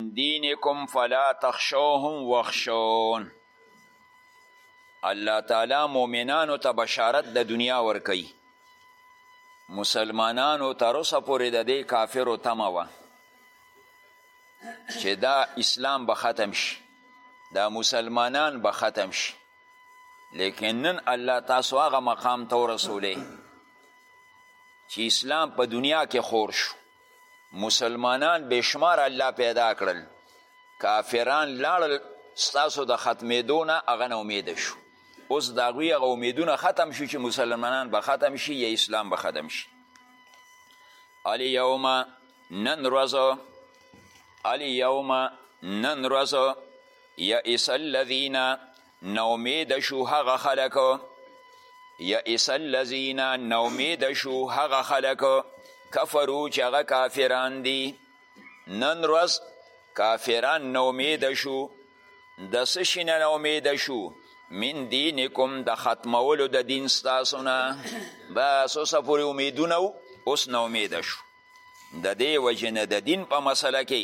دینکم فلا تخشوهم وخشون الله تعالی مؤمنانو ته بشارت د دنیا ورکوي مسلمانانو تر اوسه پورې د دې کافرو تمه وه چې دا اسلام به ختم شي دا مسلمانان به ختم شي لیکن نن الله تاسو هغه مقام ته ورسولی چې اسلام په دنیا کې خور شو مسلمانان بې شماره الله پیدا کړل، کافران لاړل ستاسو د ختمېدو نه هغه نه امیده شو. اوس د هغوی هغه امیدونه ختم شو چې مسلمانان به ختم شي یا اسلام به ختم شي. الیوم نن ورځ الیوم نن ورځ یئس الذین نومید شو هغه خلک یئس الذین نومید شو هغه خلک کفرو چې هغه کافران دي نن ورځ کافران نومید شو د څه شي نه نومید شو من دینکم د ختمولو د دین ستاسو نه بس اوسه پورې امیدونه اوس نومید شو د دې وجې نه د دین په مسله کې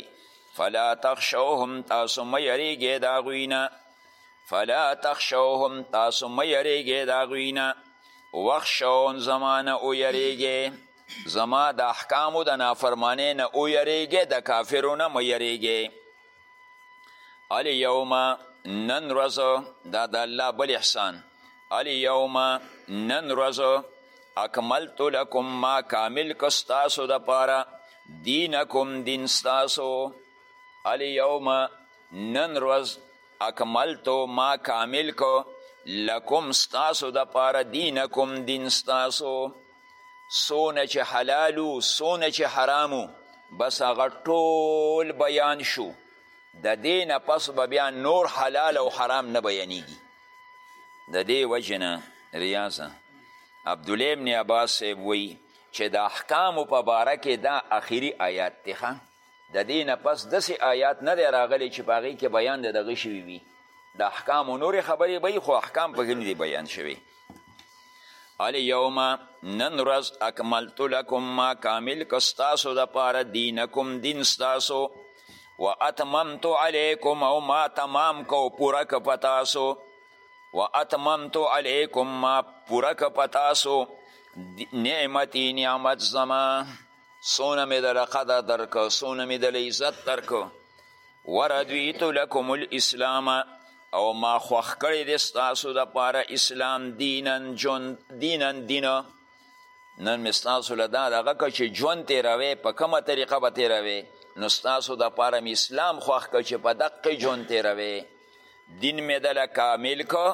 فلا تخشوهم تاسو مه یریږئ د هغوی نه فلا تخشوهم تاسو مه یریږئ د هغوی نه واخشون زما نه ویریږئ زما د احکامو د نافرمانۍ نه ویریږئ د کافرو نه مه یریږئ الیوم نن ورځ دا د الله بل احسان الیوم نن ورځ اکملت لکم ما کامل که ستاسو دپاره دینکم دین ستاسو الیوم نن ورځ اکملتو ما کامل کو لکم ستاسو دپاره دینکم دین ستاسو څونه چې حلال وو څونه چې حرام وو بس هغه ټول بیان شو د دې نه پس به بیا نور حلال او حرام نه بیانیږي د دې وجې نه ریاضه عبدالله ابن عباس صاحب وایي چې د احکامو په باره کې دا اخري آیات دی د دې نه پس داسې آیات نه دی راغلی چې په هغې کې بیان د دغه شوي وي د احکامو نورې خبرې به خو احکام پکې نه دي بیان شوي الیوم نن ورځ اکملت لکم ما کامل که ستاسو دپاره دینکم دین ستاسو و اتممت علیکم او ما تمام کو پوره که په تاسو و اتممت علیکم ما پوره که په تاسو نعمتی نعمت زما څونه مې دله قدر درکو څونه مې دله عزت درکو وردویت لکم الاسلام او ما خوښ کړی دی ستاسو دپاره اسلام دینن ژوند دینن دینه نن مې ستاسو له دا دغه که چې ژوند تېروې په کومه طریقه به تېروې نو ستاسو دپاره مې اسلام خوښ که چې په دقې ژوند تېروې دین مې دله کامل که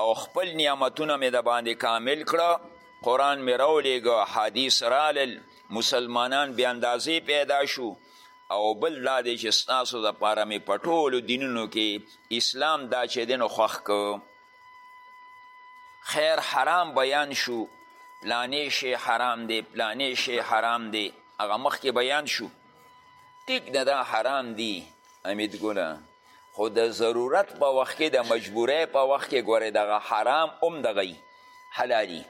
او خپل نعمتونه مې د باندې کامل کړه قرآن مې راولیږه حدیث رالل مسلمانان بې اندازې پیدا شو او بل دا دی چې ستاسو دپاره مې په ټولو دینونو کې اسلام دا چې دی نو خوښ که خیر حرام بیان شو پلانې شی حرام دی پلانې شی حرام دی هغه مخکې بیان شو ټیک ده دا حرام دی امیدګله خو د ضرورت په وخت کې د مجبورۍ په وخت کې ګورې دغه حرام هم دغه حلالي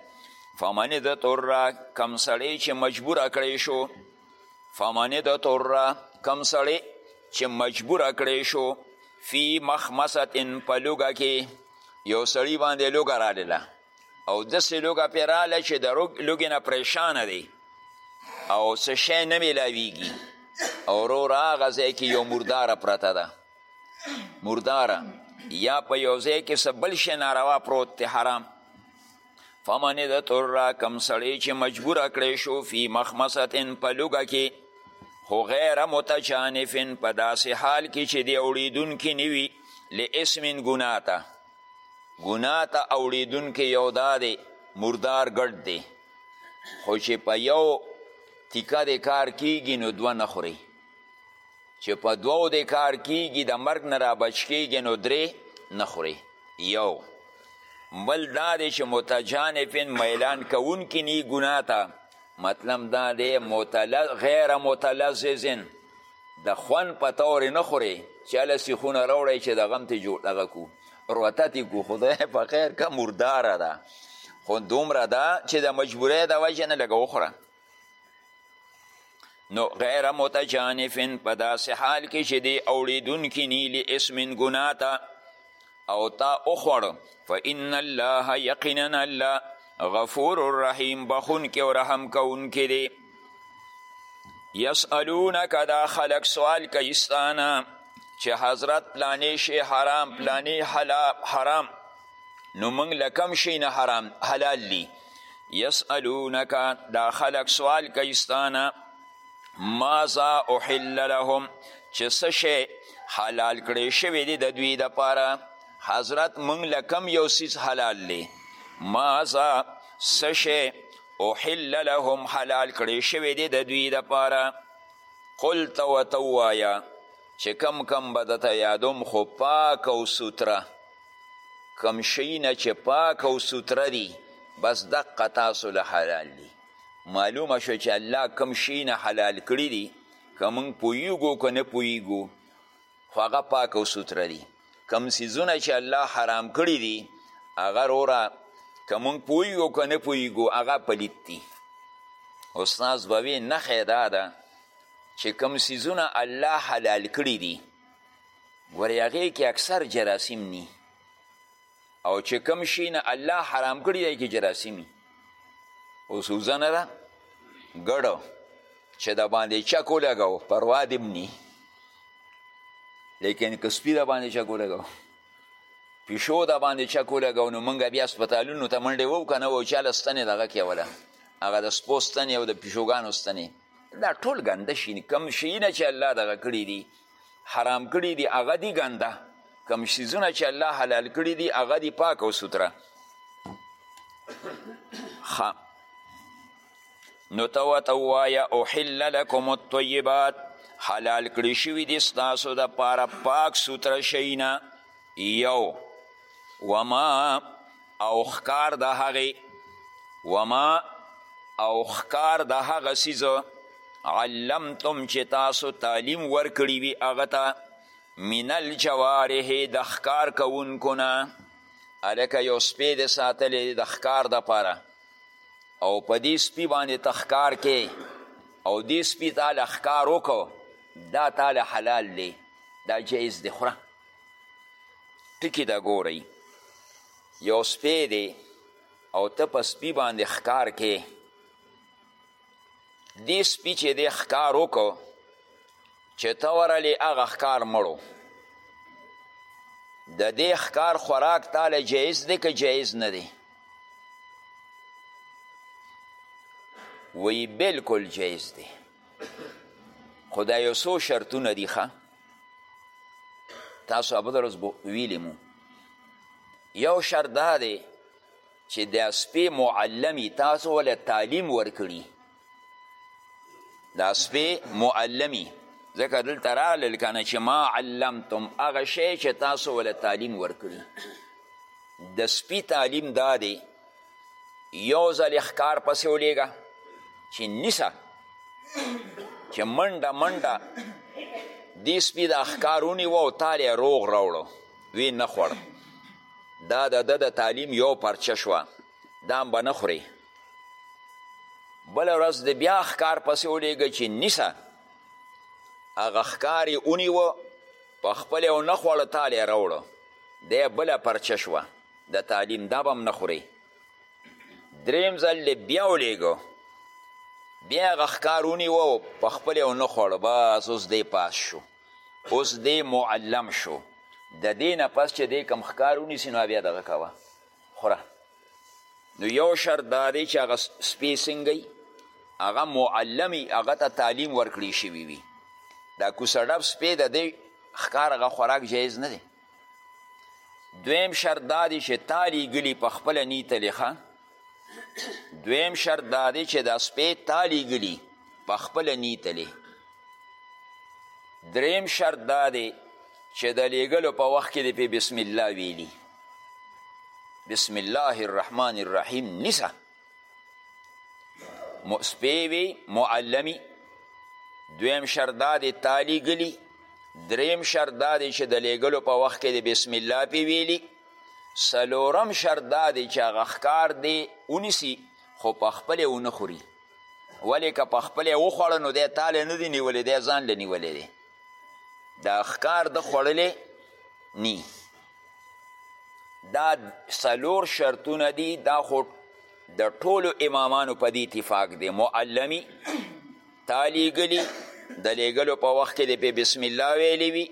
فمن د تره کم سړی چې مجبور کړی شو فمن د تره کم سړی چې مجبور کړی شو فی مخمصه په لوګه کې یو سړی باندې لوګه راغله او داسې لوږه پرې راغله چې د لوږې نه پریشانه دی او څه شی نه میلاویږي او ورور هغه ځای کې یو مرداره پرته ده مرداره یا په یو ځای کې څه بل شی ناروا پروت دی حرام فمن د تر را کم سړی چې مجبور کړی شو فی مخمصتن په لوږه کې خو غیر متجانفن په داسې حال کې چې دی اوړېدونکي نه وي لاسمن ګناه ته ګناه ته اوړېدونکی یو دا دی مردار ګډ دی خو چې په یو تیکه د کار کیږي نو دوه نه خوري چې په دوو د کار کیږي د مرګ نه را بچ کیږي نو درې نه خوري یو بل دا دی چې متجانفن میلان کوونکي نی ګناه ته مطلب دا دی متلز غیر متلززن د خوند په تور نه خورې چې هله سیخونه راوړی چې د غم تې جوړ دغه کو روته تې کو خدای په خیر که مرداره ده خو دومره ده چې د مجبورۍ د وجې نه لږه وخوره نو غیر متجانفن په داسې حال کې چې دی اوړېدونکي نی لې اسمن ګناه ته او تا وخوړ فان الله یقینا الله غفور الرحیم بخونکی او رحم کوونکی دی یسالونک دا خلق سوال کوي ستانه چې حضرت پلانې شی حرام پلانې حرام نو موږ له کم شي نه حرام حلال دي یسالونک دا خلق سوال کوي ستانه ماذا احل لهم چې څه شی حلال کړی شوی دی د دوی دپاره حضرت موږ له کم یو څیز حلال دی ماذا څه شی احل لهم حلال کړی شوی دی د دوی دپاره قل ته ورته ووایه چې کم کم به درته یادوم خو پاک او سوتره کم شیونه چې پاک او سوتره دي بس دقه تاسو له حلال دي معلومه شوه چې الله کوم شیونه حلال کړي دي که موږ پوهیږو که نه پوهیږو خو هغه پاک او سوتره دي کوم څیزونه چې الله حرام کړي دي هغه روره که موږ پوهیږو که نه پوهیږو هغه پلیت دي استاذ به وی نښه دا ده چې کوم څیزونه الله حلال کړي دي ګورې هغې کې اکثر جراثیم نی او چې کوم شي نه الله حرام کړي دی کې جراثیم وي اوس وزه نه ده ګډو چې د باندې چک ولګو پروا دې مني لیکن که سپي د باندې چک ولګو پیشو د باندې چک ولګو نو موږ بیا هسپتالونو ته منډې وو که نه وو چاله ستنې دغه کې وله هغه د سپو ستنې او د پیشوګانو ستنې دا ټول ګنده شي کم شي نه چې الله دغه کړي دي حرام کړي دي هغه دي ګنده کم شیزونه چې الله حلال کړي دي هغه دي پاک او سوتره نو ته ورته ووایه احل لکم الطیبات حلال کړي شوي دي ستاسو دپاره پاک سوتره شیونه یو وما او ښکار د هغې وما او ښکار د هغه سیز علمتم چې تاسو تعلیم ورکړي وي هغه ته من الجوارح د ښکار کوونکو نه هلکه یو سپی د ساتلی د ښکار دپاره او په دې سپي باندې ته ښکار کې او دې سپي تاله ښکار وکړو دا تاله حلال دی دا جایز دی خوره ټکي ته ګورئ یو سپی دی او ته په سپي باندې ښکار کې دې سپي چې دی ښکار وکړو چې ته ورلې هغه ښکار مړو د دې ښکار خوراک تاله جایز دی که جایز نه دی وی بالکل جایز دی خو دا یو څو شرطونه دي ښه تاسو ابو درز ویلی مو یو شرط دا دی چې دا سپی معلمی تاسو ولا تعلیم ورکړي دا سپی معلمی ځکه دلته راغلل کنه چې ما علمتم هغه شی چې تاسو ولا تعلیم ورکړي د سپی تعلیم دا دی یو ځل یې ښکار پسې ولیږه چې نیسه چې منډه منډه دې سپي دا ښکار ونیوه او تاله یې روغ راوړو وی نه خوړ دا د ده د تعلیم یو پرچه شوه دا هم به نه خورې بله ورځ د بیا ښکار پسې ولیږه چې نیسه هغه ښکار یې ونیوه په خپله یې ونه خوړه تاله یې راوړو دی بله پرچه شوه د تعلیم دا به هم نه خوري دریم ځل دی بیا ولیږو بیا هغه ښکار ونیوه او په خپل یې ونه خوړ بس اوس دی پاس شو اوس دی معلم شو د دې نه پس چې دی کم ښکار ونیسي نو بیا دغه کوه خوره نو یو شرط دا دی چې هغه سپی څنګه هغه معلمي هغه ته تعلیم ورکړی شوي وي دا کوسه ډب سپی د دی ښکار هغه خوراک جایز نه دی دویم شرط دا دی چې تا لیږلي په خپله نیتلې ښه دویم شرط دا دی چې دا سپی تا لیږلي په خپله نیتلې دریم شرط دا دی چې د لیږلو په وخت کې دې پې بسم الله ویلي بسم الله الرحمن الرحیم نیسه سپی وي معلمي دویم شرط دا دی تا لیږلي دریم شرط دا دی چې د لیږلو په وخت کې د بسم الله پې ویلي څلورم شرط دا دی چې هغه ښکار دی ونیسي خو په خپله ونه خوري ولې که په خپله وخوړه نو دی تاله نه دی نیولی دی ځان له نیولی دی دا ښکار د خوړلی نی دا سلور شرطونه دي دا خو د ټولو امامانو په دې اتفاق دی معلمي تا لیږلي د لیږلو په وخت کې د بسم الله ویلی وي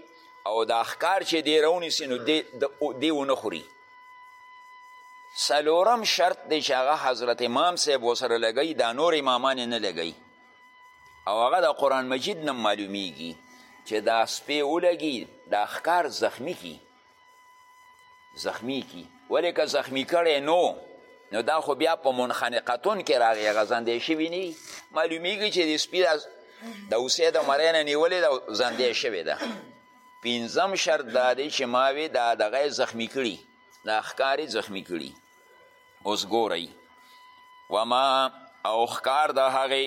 او دا ښکار چې دی راونیسي نو دی ونه خوري څلورم شرط دی چې هغه حضرت امام صاحب ورسره لګوي دا نور امامان نه لګوي او هغه د قرآن مجید نه معلومیږي چې دا سپې ولګي دا ښکار زخمی کی زخمی کی ولې که زخمی کړی نو نو دا خو بیا په منخنقتون کې راغی غزندې شوي نه معلومیږي چې د سپي د اوسې د مرۍ نه نیولې ده زندې شوې ده پنځم شرط دا دی چې ما وې دا دغه زخمی کړي دا ښکارې زخمی کړي اوس ګورئ وما او ښکار د هغې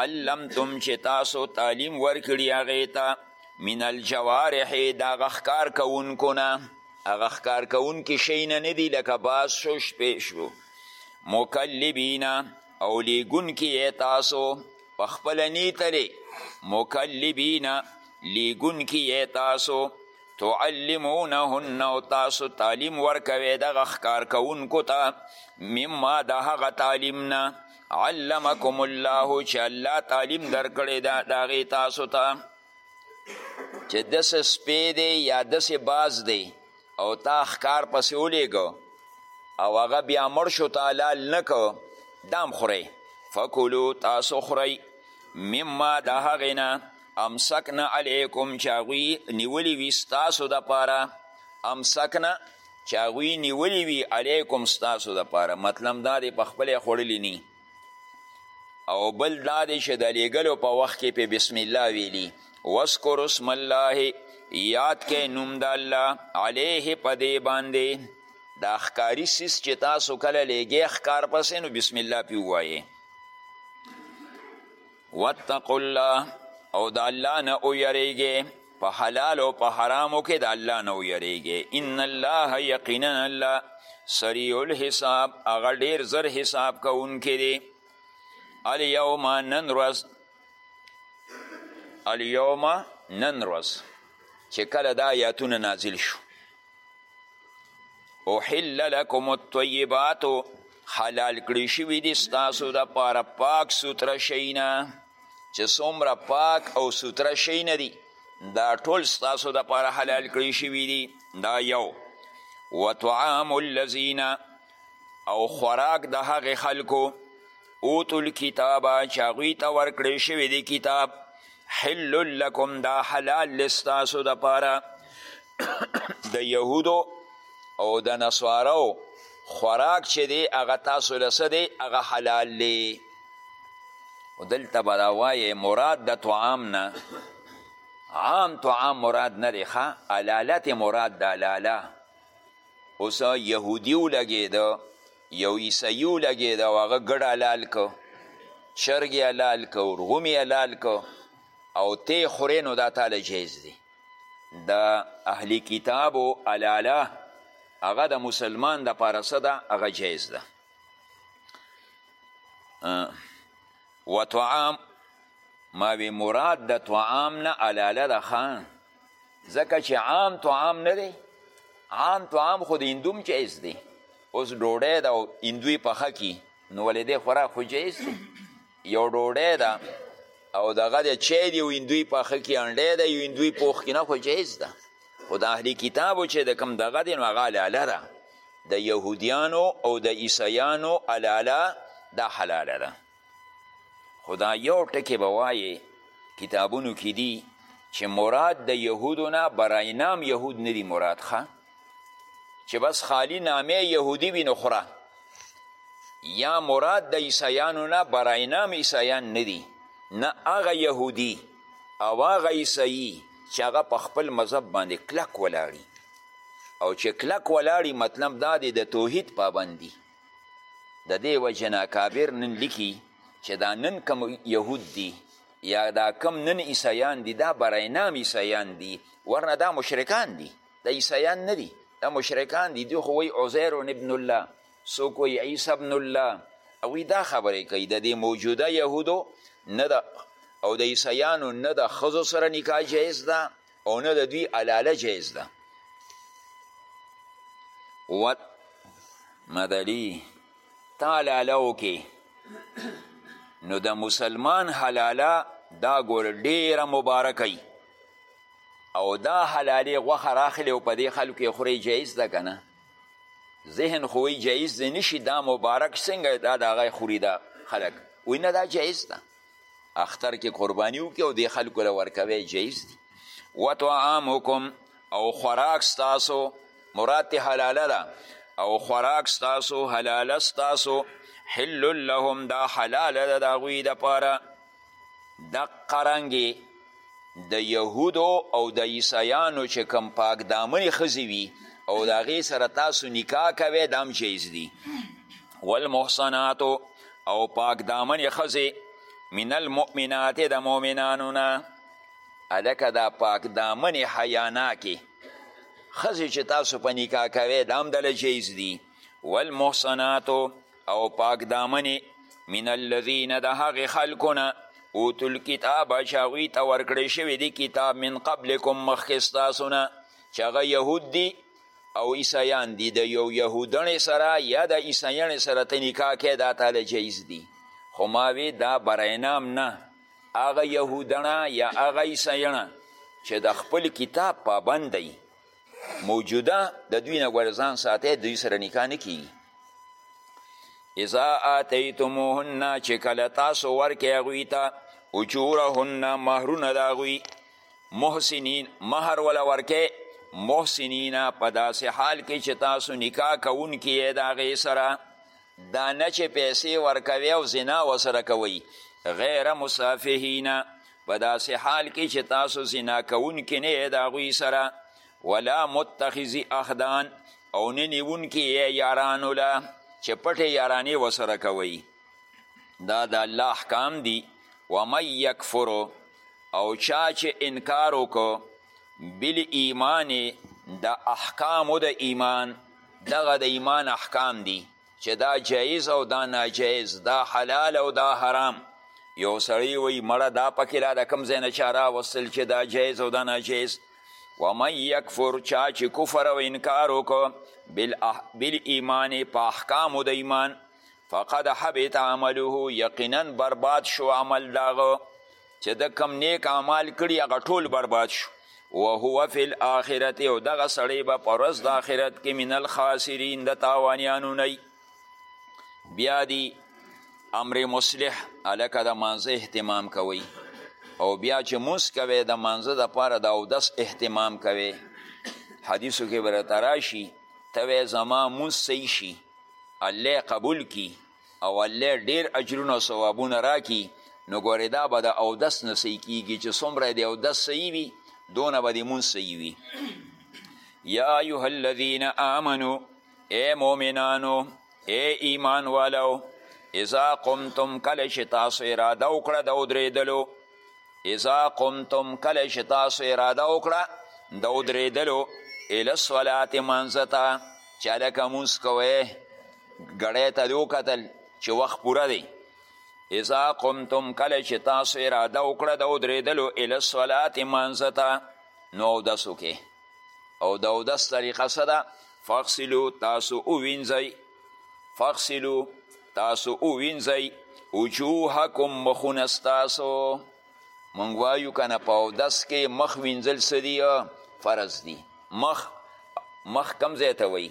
علمتم چې تاسو تعلیم ورکړي هغې ته من الجوارح د هغه ښکار کوونکو نه هغه ښکار کوونکي شی نه نه دي لکه باز شو شپې شو مکلبینه او لیګونکي یې تاسو په خپله نیتلې مکلبینه لیګونکي یې تاسو تعلمونهن او تاسو تعلیم ورکوي دغه ښکار کوونکو ته مما د هغه تعلیم نه علمکم الله چې الله تعلیم درکړی ده د هغې تاسو ته چې داسې سپی دی یا داسې باز دی او تا ښکار پسې ولیږه او هغه بیا مړ شو ته حلال نه کو دام خورئ فکلو تاسو خورئ مما د هغې نه امسکنا علیکم چې هغوی نیولي وي ستاسو دپاره امسکنا چې هغوی نیولي وي علیکم ستاسو دپاره مطلب دا دی په خپله یې خوړلي نی او بل دا دی چې د لیږلو په وخت کې په بسم الله ویلي وذکر اسم الله یاد کې نوم د الله علیه په دې باندې دا ښکاري سیس چې تاسو کله لیږې ښکار پسې نو بسم الله پې ووایې واتقوا الله او د الله نه ویریږئ په حلال او په حرامو کې د الله نه ویریږئ ان الله یقینا الله سریع الحساب هغه ډیر زر حساب کوونکی دی الیوم نن ورځ الیوم نن ورځ چې کله دا آیاتونه نازل شو احل لکم الطیبات حلال کړی شوی دي ستاسو د پاره پاک سوتره شینا چې څومره پاک او سوتره شینا دي دا ټول ستاسو د پاره حلال کړی شوی دي دا یو وطعام الذین او خوراک د هغې خلکو اوتو الکتاب چې هغوی ته ورکړی شوی دی کتاب حل لکم دا حلال دی ستاسو دپاره د یهودو او د نصارو خوراک چې دی هغه تاسو له څه دی هغه حلال دی او دلته به دا وایې مراد د طعام نه عام طعام مراد نه دی ښه علالت مراد د علاله اوس یهودي ولګېده یو عیسوي ولګېده او هغه ګډ حلال که چرګ یې حلال که ورغوم یې حلال که او ته خورې نو دا تاله جایز دی د اهلي کتابو حلاله هغه د مسلمان دپاره څه ده هغه جایز ده و طعام ماوی مراد د طعام نه حلاله ده ښه ځکه چې عام تو عام نه دی عام تو عام خو د هندوم جایز دی اوس ډوډۍ ده او هندوی پخه کی نو ولې دی خوراک خو جایز دی یو ډوډۍ ده او دغه د چای دی او هندوی پخه کی انډی ده یو هندوی پوخ کی نه خو جایز ده خو د اهلي کتابو چې د کوم دغه دی نو هغه حلاله ده د یهودیانو او د عیسیانو حلاله دا حلاله ده خو دا یو ټکی به وایې کتابونو کې دي چې مراد د یهودو نه برای نام یهود نه دي مراد ښه چې بس خالی نامه یهودي وي نو خوره یا مراد د عیسیانو نه برای نام عیسیان نه دي نه هغه یهودي او هغه عیسیي چې هغه په خپل مذهب باندې کلک ولاړي او چې کلک ولاړي مطلب دا دی د توحید پابند دي د دې وجې نه کابر نن لیکي چې دا نن کم یهود دي یا دا کم نن عیسیان دي دا برای نام عیسیان دي ورنه دا مشرکان دي دا عیسیان نه دي دا مشرکان دي دوی خو وایي عزیر ابن الله څوک وایي عیسی ابن الله هغوی دا خبرې کوي د دې موجوده یهودو نه د او د عیسیانو نه د ښځو سره نکاح جایز ده او نه د دوی علاله جایز ده و مدلی تا علاله وکې نو د مسلمان حلاله دا ګور ډیره مبارکه او دا حلالې غوښه راخلې او په دې خلکو یې خورې جایز ده که نه ذهن خو وایي جایز دی نشي دا مبارک څنګه دا د هغه خوري دا خلک وایي نه دا جایز ده اختر کې قرباني وکړي او دې خلکو له ورکوی جایز دي وطعامکم او خوراک ستاسو مراد تی حلاله ده او خوراک ستاسو حلاله ستاسو حل لهم دا حلاله ده د هغوی دپاره دقه رنګې د یهودو او د عیسایانو چې کم پاک دامنې ښځې وي او د هغې سره تاسو نکاح کوئ دا هم جایز دي والمحسناتو او پاک دامنې ښځې من المؤمنات د مؤمنانو نه هلکه دا پاک دامنې حیاناکې ښځې چې تاسو په نکاح کوئ دا هم دله جایز دي والمحسناتو او پاک دامنې من الذین د هغې خلکو نه اوتو الکتاب چې هغوی ته ورکړی شوی دی کتاب من قبلکم مخکې ستاسو نه چې هغه یهود دي او عیسیان دي د یو یهودڼې سره یا د عیسیانې سره ته نکاح کې دا تاله جایز دي خو ما وی دا برینام نه هغه یهودڼه یا هغه عیسیانه چې د خپل کتاب پابند دی موجوده د دوی نه ګوره ځان ساتی دوی سره نکاح نه کیږي اذا آتیتموهن چې کله تاسو ورکې هغوی ته اجورهن مهرونه د هغوی محسنین مهر ولا ورکې محسنین په داسې حال کې چې تاسو نکاح کوونکي یې د هغې سره دا نه چې پیسې ورکوي او زنا وسره کوي غیر مسافهین په داسې حال کې چې تاسو زنا کوونکي نه یې د هغوی سره ولا متخذي اخدان او نه نیونکي یې یارانو له چې پټې یارانې ورسره کوئ دا د الله احکام دي ومن یکفرو او چا چې انکار وکړو بالایمان د احکامو د ایمان دغه د ایمان احکام دي چې دا جایز او دا ناجایز دا حلال او دا حرام یو سړی وایي مړه دا پکې لا د کوم ځای نه چا راوستل چې دا جایز او دا ناجایز ومن یکفر چا چې کفر او انکار وکړو بالایمان په احکامو د ایمان فقد حبط عمله یقینا برباد شو عمل داغه چې د کم نیک اعمال کړي هغه ټول برباد شو وهو فی الاخرت او دغه سړی به په ورځ د آخرت کې من الخاسرین د تاوانیانو نه بیا دی امر مصلح هلکه د مانځه اهتمام کوئ او بیا چې مونځ کوئ د مانځه دپاره د اودس اهتمام کوئ حدیثو کې به راته راشي ته وایې زما مونځ صحیح شي الله قبول کی او الله ډیر اجرونه او ثوابونه راکړي نو ګورې دا به د اودس نه صحیح کیږي چې څومره د اودس صحیح وي دونه به د مونځ صحیح وي یا ایها الذین آمنو ای مؤمنانو ای ایمان والو اذا قمتم کله چې تاسو اراده وکړه د ودرېدلو اذا قمتم کله چې تاسو اراده وکړه د ودرېدلو اله صلات مانځه ته چې هلکه مونځ کوئ ګړی ته دې وکتل چې وخت پوره دی اذا قمتم کله چې تاسو اراده وکړه د ودرېدلو الی الصلات مانځه ته نو اودس وکړئ او د اودس طریقه څه ده فغسلو تاسو ووینځئ فغسلو تاسو ووینځئ وجوهکم مخونه ستاسو مونږ وایو که نه په اودس کې مخ وینځل څه دي فرض دي مخ مخ کم ځای ته وایي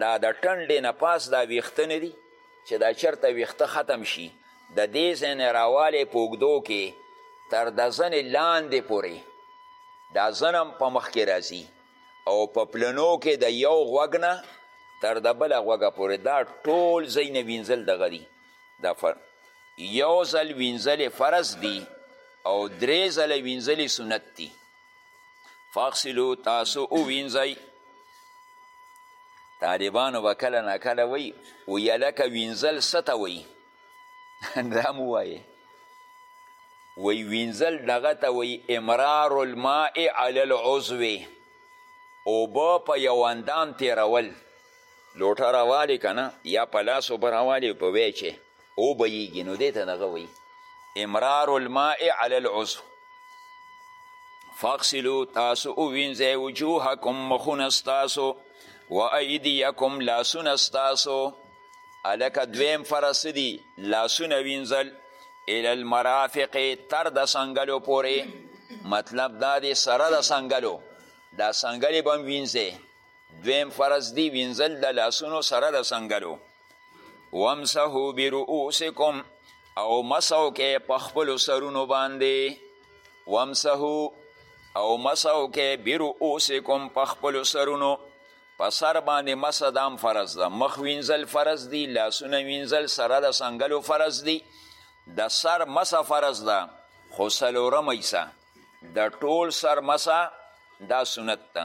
دا د ټنډې نه پاس دا ویښته نه دي چې دا چرته ویښته ختم شي د دې ځای نه راوالی په اوږدو کې تر د زنې لاندې پورې دا زن هم په مخ کې راځي او په پلنو کې د یو غوږ نه تر د بله غوږه پورې دا ټول ځای نه وینځل دغه دي دا فر... یو ځل وینځل فرض دی او درې ځله وینځل سنت دی فاغسلو تاسو ووینځئ طالبانو به کله ناکله وایي وایي هلکه وینځل څه ته وایي دا مو وایې وی وینځل دغه ته وی امرار الماء علی العضو اوبه په یو اندام تیرول لوټه راوالې که نه یا په لاس اوبه راوالې په وی چې اوبه یږي نو دې ته دغه وایي امرار الماء علی العضو فاغسلو تاسو ووینځئ وجوهکم مخونه ستاسو و ایدیکم لاسونه ستاسو هلکه دویم فرض څه دي لاسونه وینځل الی المرافق تر د څنګلو پورې مطلب دا دی سره د څنګلو دا څنګلې به هم وینځئ دویم فرض دی وینځل د لاسونو سره د سنګلو وامسحو برؤوسکم او مسو کې په خپلو سرونو باندې وامسحو او مسو کې برؤوسکم په خپلو سرونو په سر باندې مسه دام فرض ده مخ وینځل فرض دی لاسونه وینځل سره د سنګلو فرض دی د سر مسه فرض ده خو څلورمه ایسه د ټول سر مسه دا سنت ده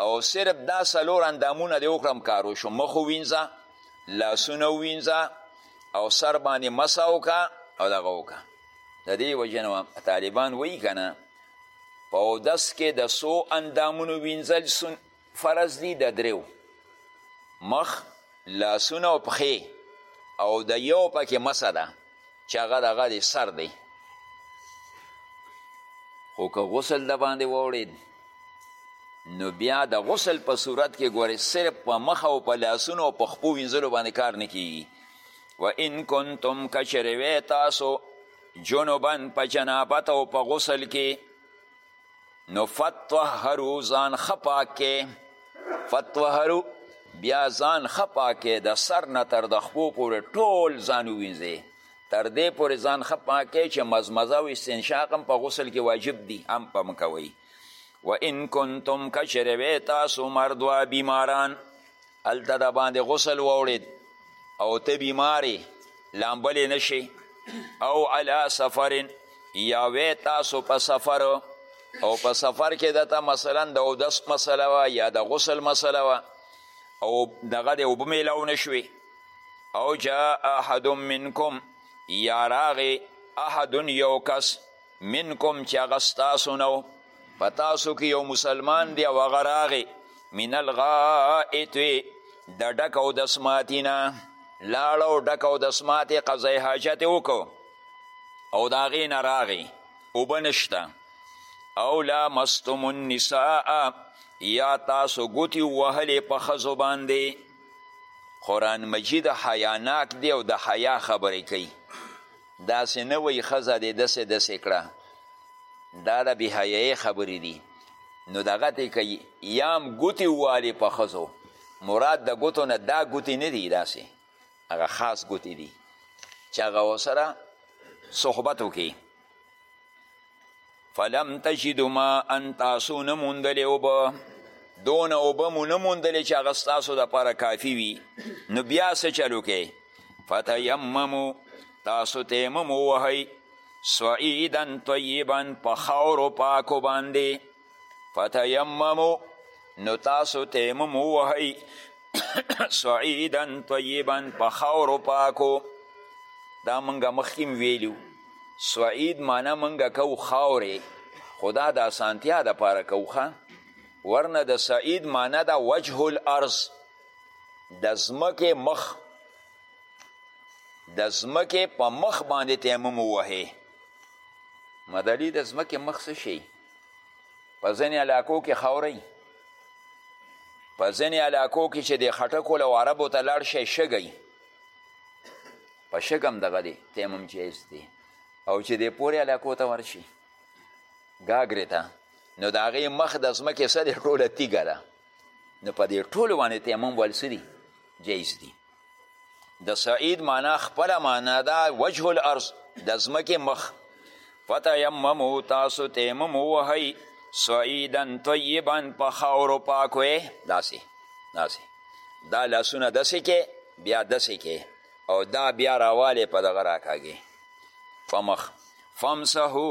او صرف دا څلور اندامونه دې وکړم کار وشو مخ ووینځه لاسونه ووینځه او سر باندې مسه وکړه او دغه وکړه د دې وجې نه طالبان وایي که نه په اودس کې د څو اندامونو وینځل فرض دي د دریو مخ لاسونه او پښې او د یو پکې مسه ده چې هغه د هغه سر دی خو که غسل د باندې واوړید نو بیا د غسل په صورت کې ګورې صرف په مخ او په لاسونو او په خپو وینځلو باندې کار نه کیږي و ان کنتم کچروی تاسو جنوبن په جنابت او په غسل کې نو فتوهرو ځان ښه پاک کې فتوهرو بیا ځان ښه پاک کې د سر نه تر د خپو پورې ټول ځان ووینځې تر دې پورې ځان ښه پاک کې چې مزمزه او استنشاق هم په غسل کې واجب دي هم پم کوئ و ان کنتم کچروی تاسو مردوا بیماران هلته د باندې غسل واوړید او ته بیماری لامبلی نشي او علا سفر یا وی تاسو په سفر او په سفر کې دته مثلا د اودس مسله وه یا د غسل مسله وه او دغه د اوبه میلاو نشوي او جا احد منکم یا راغې احد یو کس منکم چې هغه ستاسو نه په تاسو کې یو مسلمان دی او هغه راغی من الغائط د ډک او دسماتي نه لاړه او ډک او دسماتې قضای حاجت یې وکړو او د هغې نه راغی اوبه نشته او لامستم النساء یا تاسو ګوتې ووهلې په ښځو باندې قرآن مجید حیاناک دی او د حیا خبرې کوي داسې نه وایي ښځه دې داسې داسې کړه دا د بېحیایۍ خبرې دي نو دغه تې کوي یا هم ګوتې ووالي په ښځو مراد د ګوتو نه دا ګوتې نه دي داسې هغه خاص ګوتې دي چې هغه ورسره صحبت وکړي فلم تجدو ما ان تاسو نه موندلې اوبه دونه اوبه مو نه موندلې چې هغه ستاسو دپاره کافي وي نو بیا څه چل وکړئ فتیممو تاسو تیمم ووهئ صعیدا طیبا په خاورو پاکو باندې فتیممو نو تاسو تیمم ووهئ صعیدا طیبا په خاورو پاکو دا موږ مخکې ویلو صعید معنی موږ کوو خاورې خو دا د اسانتیا دپاره کوو ښه ورنه د صعید معنی ده وجه الارض د ځمکې مخ د ځمکې په مخ باندې تیمم ووهې مدلي د ځمکې مخ څه شي په ځینې علاقو کې خاورئ په ځینې علاقو کې چې د خټکو له عربو ته لاړ شی شګی په شګم دغه دی تیمم جایز دی او چې د پورې علاقو ته ورشي ګاګرې ته نو د هغې مخ د ځمکې څه دی ټوله تیږه ده نو په دې ټولو باندې تیمم ول څه دي جایز دي د سعید معنا خپله معنا دا وجه الارض د ځمکې مخ فتیممو تاسو تیمم ووهئ سعیدا طیبا په خاورو پاکو داسې داسې دا لاسونه داسې کې بیا داسې کې او دا بیا راوالی په دغه راکاږي په مخ فمسحو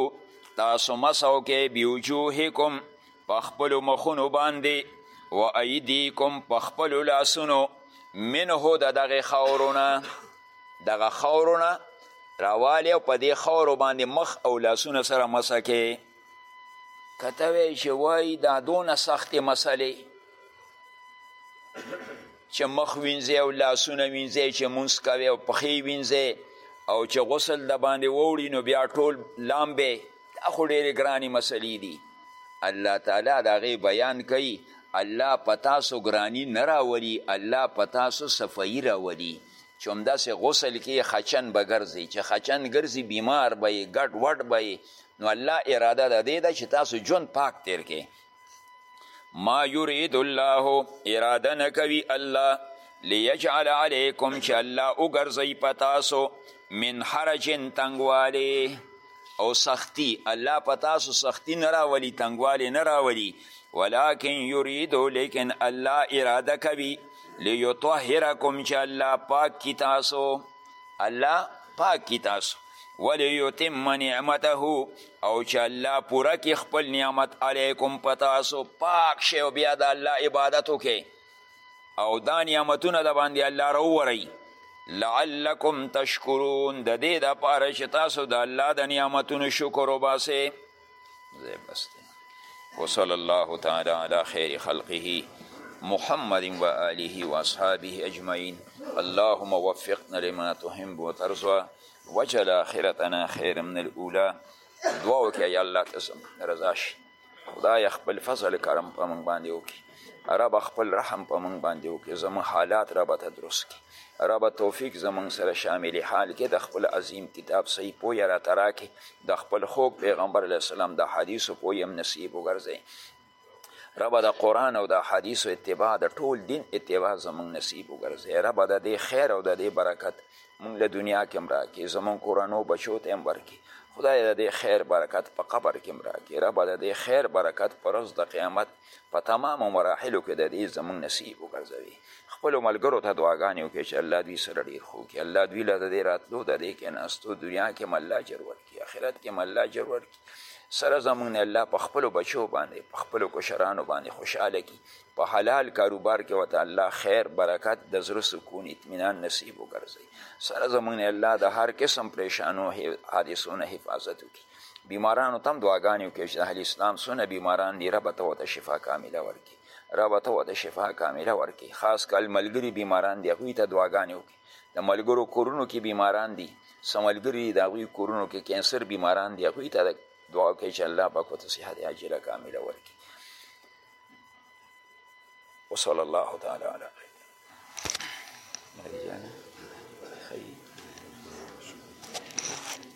تاسو مسحو کې بیوجوهکم په خپلو مخونو باندې و ایدیکم په خپلو لاسونو منه د دغې خاورو نه دغه خاورو نه راوالی او په دې خاورو باندې مخ او لاسونه سره مسه کې که ته وایي چې وایي دا دونه سختې مسلې چې مخ وینځې او لاسونه وینځې چې مونځ کوې او پښې وینځې او چې غسل د باندې ووړي نو بیا ټول لامبې دا خو ډېرې ګرانې مسلې دي الله تعالی د هغې بیان کوي الله په تاسو ګراني نه راولي الله په تاسو صفایي راولي چې همداسې غسل کې خچن به ګرځي چې خچن ګرځي بیمار به یې ګډ وډ به یې نو الله اراده د دې ده چې تاسو ژوند پاک تیر کې ما یرید الله اراده نکوي الله لیجعل علیکم چې الله وګرځوي په تاسو من حرج تنګوالی او سختی الله په تاسو سختی نه راولي تنګوالی نه راولي ولکن یریدو لیکن الله اراده کوي لیطهرکم چې الله پاک کی تاسو الله پاک کی تاسو ولیتم نعمته او چې الله پوره کې خپل نعمت علیکم پتاسو پاک شي او بیا د الله عبادت وکړي او دا نعمتونه د باندې الله راوورئ لعلکم تشکرون د دې دپاره چې تاسو د الله د نعمتونو شکر وباسئ زه بس وصلی الله تعالی علی خیر خلقه محمد و آله و اصحابه اجمعین اللهم وفقنا لما تحب وترضى وجل آخرتنا خیر من الاولا دعاو کې یا الله تاسو رضا شي خدای خپل فضل کرم په موږ باندې وکړي رب خپل رحم په مونږ باندې وکړي زموږ حالات رب ته درست کړي رب توفیق زمونږ سره شامل حال کې د خپل عظیم کتاب صحیح پوی را تراکې د خپل خوږ پیغمبر علیه السلام د حدیثو پوی هم نصیب وګرځي ربه د قرآن او د حدیثو اتباع د ټول دین اتباع زمونږ نصیب وګرځي ربه د دې خیر او د دې برکت مونږ له دنیا کې هم راکړي زمونږ کورنو بچو ته هم ورکړي خدای د دې خیر برکت په قبر کې هم راکړي ربه د دې خیر برکت په ورځ د قیامت په تمامو مراحلو کې د دې زمونږ نصیب وګرځوي خپلو ملګرو ته دعاګانې وکړي چې الله دوی سره ډېر ښه وکړي الله دوی له د دې راتلو د دې کېناستو دنیا کې هم الله اجر ورکړي کې آخرت کې الله اجر ورکړي سره زمونږ نه الله په خپلو بچو باندې په خپلو کشرانو باندې خوشحاله کړي په حلال کاروبار کې ورته الله خیر برکت د زړه سکون اطمینان نصیب وګرځوي سره زمونږ نه الله د هر قسم پریشانو حادثو نه حفاظت وکړي بیمارانو ته هم دعاګانې وکړي چې د اهل اسلام څونه بیماران دي ربه ته ورته شفا کامله ورکړي ربه ته ورته شفا کامله ورکړي خاص کل ملګري بیماران دي هغوی ته دعاګانې وکړي د ملګرو کورونو کې بیماران دي څه ملګري دي د هغوی کورونو کې کینسر بیماران دي هغوی ته دعا کوي چې الله پاک ورته صحت عاجله کامله ورکړي وصلی الله تعالی علی خیر